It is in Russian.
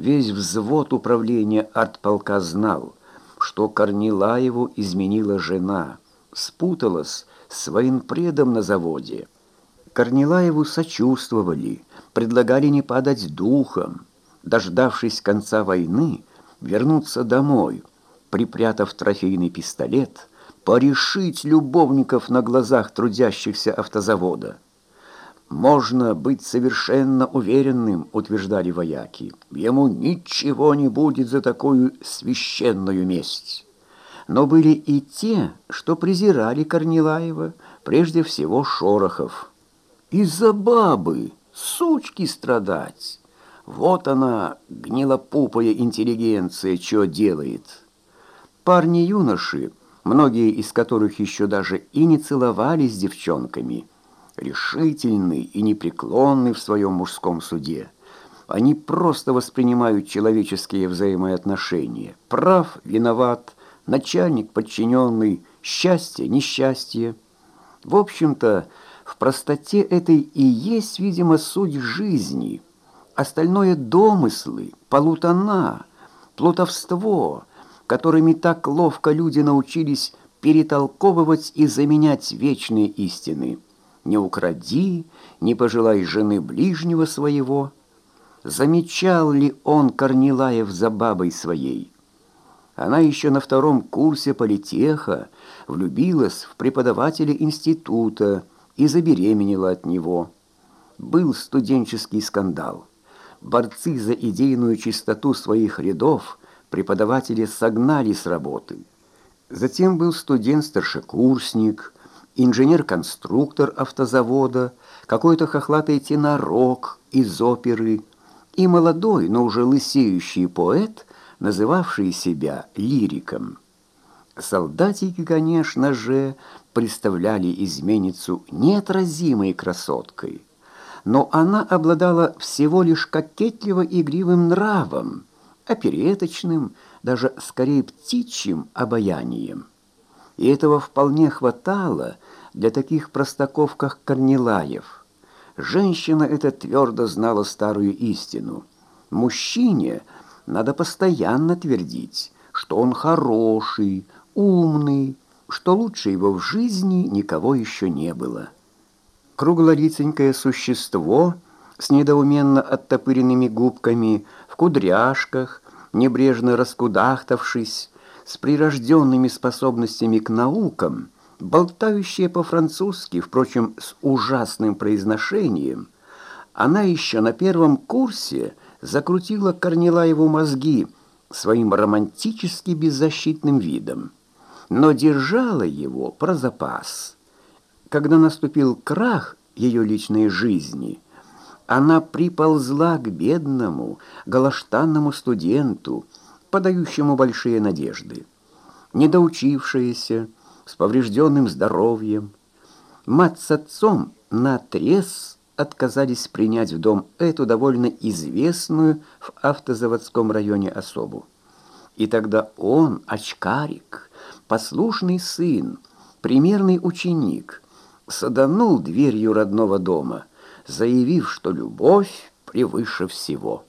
Весь взвод управления артполка знал, что Корнилаеву изменила жена, спуталась с военпредом на заводе. Корнилаеву сочувствовали, предлагали не падать духом, дождавшись конца войны, вернуться домой, припрятав трофейный пистолет, порешить любовников на глазах трудящихся автозавода. «Можно быть совершенно уверенным», — утверждали вояки. «Ему ничего не будет за такую священную месть». Но были и те, что презирали Корнилаева, прежде всего Шорохов. «Из-за бабы, сучки страдать! Вот она, гнилопупая интеллигенция, что делает!» Парни-юноши, многие из которых еще даже и не целовались девчонками, решительны и непреклонны в своем мужском суде. Они просто воспринимают человеческие взаимоотношения. Прав, виноват, начальник, подчиненный, счастье, несчастье. В общем-то, в простоте этой и есть, видимо, суть жизни. Остальное домыслы, полутона, плутовство – которыми так ловко люди научились перетолковывать и заменять вечные истины. «Не укради, не пожелай жены ближнего своего». Замечал ли он Корнилаев за бабой своей? Она еще на втором курсе политеха влюбилась в преподавателя института и забеременела от него. Был студенческий скандал. Борцы за идейную чистоту своих рядов – преподаватели согнали с работы. Затем был студент-старшекурсник, инженер-конструктор автозавода, какой-то хохлатый тенорок из оперы и молодой, но уже лысеющий поэт, называвший себя лириком. Солдатики, конечно же, представляли изменницу неотразимой красоткой, но она обладала всего лишь кокетливо-игривым нравом, опереточным, даже скорее птичьим обаянием. И этого вполне хватало для таких простаков, как Корнилаев. Женщина эта твердо знала старую истину. Мужчине надо постоянно твердить, что он хороший, умный, что лучше его в жизни никого еще не было. Круглолиценькое существо с недоуменно оттопыренными губками в кудряшках, небрежно раскудахтавшись, с прирожденными способностями к наукам, болтающая по-французски, впрочем, с ужасным произношением, она еще на первом курсе закрутила Корнилаеву мозги своим романтически беззащитным видом, но держала его про запас. Когда наступил крах ее личной жизни – она приползла к бедному, галаштанному студенту, подающему большие надежды. Недоучившаяся, с поврежденным здоровьем, мать с отцом наотрез отказались принять в дом эту довольно известную в автозаводском районе особу. И тогда он, очкарик, послушный сын, примерный ученик, саданул дверью родного дома – заявив, что любовь превыше всего.